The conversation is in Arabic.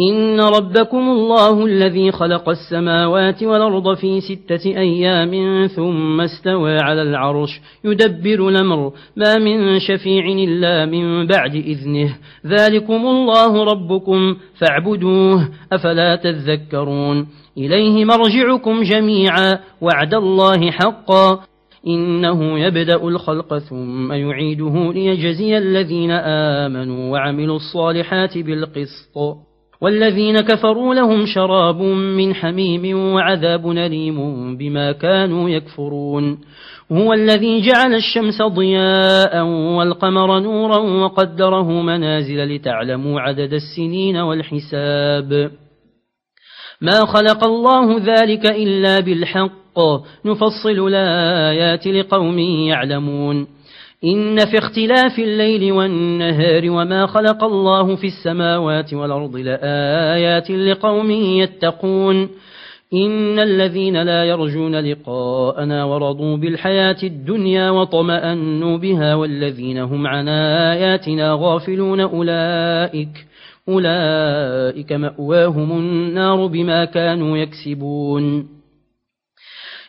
إن ربكم الله الذي خلق السماوات والأرض في ستة أيام ثم استوى على العرش يدبر الأمر. ما من شفيع إلا من بعد إذنه. ذلكم الله ربكم فاعبدوه أفلا تذكرون. إليه مرجعكم جميعا وعد الله حقا. إنه يبدأ الخلق ثم يعيده ليجزي الذين آمنوا وعملوا الصالحات بالقسط. والذين كفروا لهم شراب من حميم وعذاب نليم بما كانوا يكفرون. هو الذي جعل الشمس ضياء والقمر نورا وقدره منازل لتعلموا عدد السنين والحساب. ما خلق الله ذلك إلا بالحق. نفصل الآيات لقوم يعلمون. إن في اختلاف الليل والنهار وما خلق الله في السماوات والأرض لآيات لقوم يتقون. إن الذين لا يرجون لقاءنا ورضوا بالحياة الدنيا وطمأنوا بها والذين هم عن آياتنا غافلون أولئك أولئك مأواهم النار بما كانوا يكسبون.